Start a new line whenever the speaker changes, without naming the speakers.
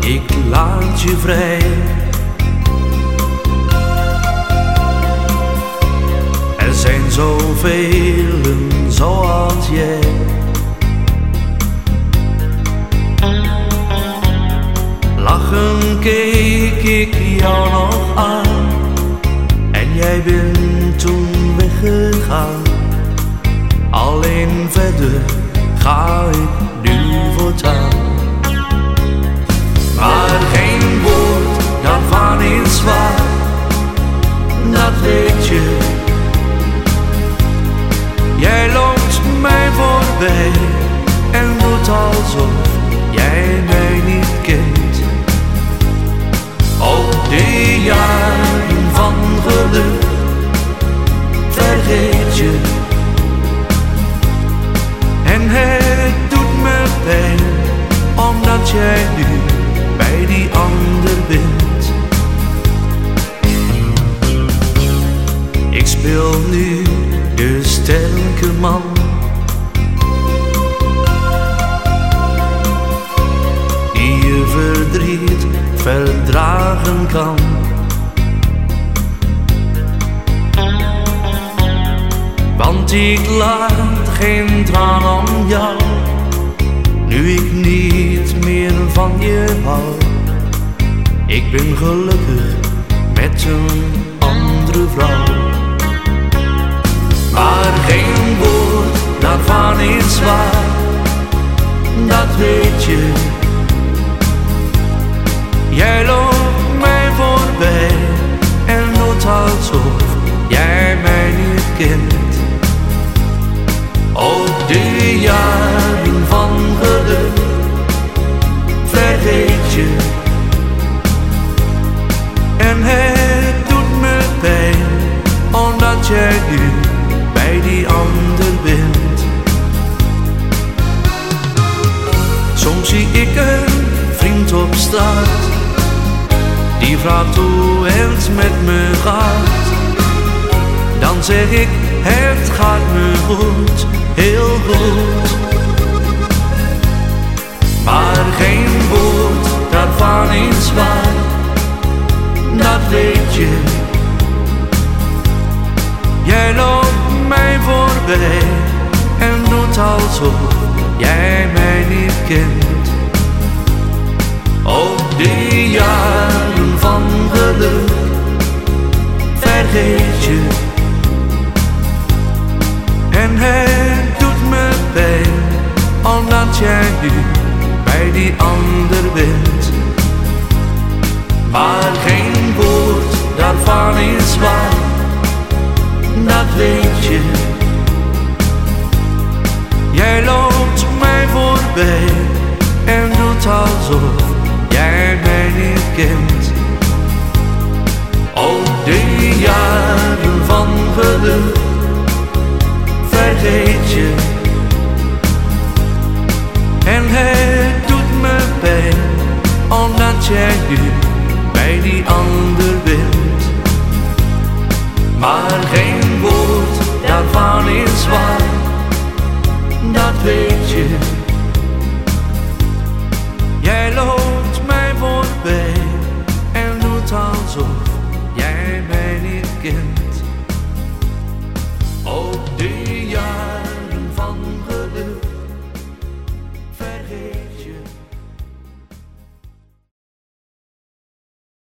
ik laat je vrij. Er zijn zoveel zoals jij. Lachen keek ik jou nog aan en jij bent toen weggegaan. Alleen verder ga dat weet je. Jij loopt mij voorbij en doet alsof jij mij niet kent. Ook die jaren van geluk vergeet je. En het doet me pijn, omdat jij nu bij die ander Ik speel nu de sterke man. Die je verdriet verdragen kan. Want ik laat geen traan om jou, nu ik niet meer van je hou. Ik ben gelukkig daarvan is waar, dat weet je. Jij loopt mij voorbij en doet alsof jij mij niet kent. Ook de jaren van geluk vergeet je. En het doet me pijn, omdat jij nu op straat, die vraagt hoe het met me gaat. Dan zeg ik, het gaat me goed, heel goed. Maar geen woord daarvan is waar, dat weet je. Jij loopt mij voorbij en doet alsof jij mij niet kent. Die jaren van geluk vergeet je. En het doet me pijn, omdat jij nu bij die ander bent. Maar geen woord daarvan is waar, dat weet je. Jij loopt mij voorbij en doet alsof jij mij niet. Ook de jaren van geluk vergeet je. En het doet me pijn, omdat jij nu bij die ander bent. Maar geen woord daarvan is waar, dat weet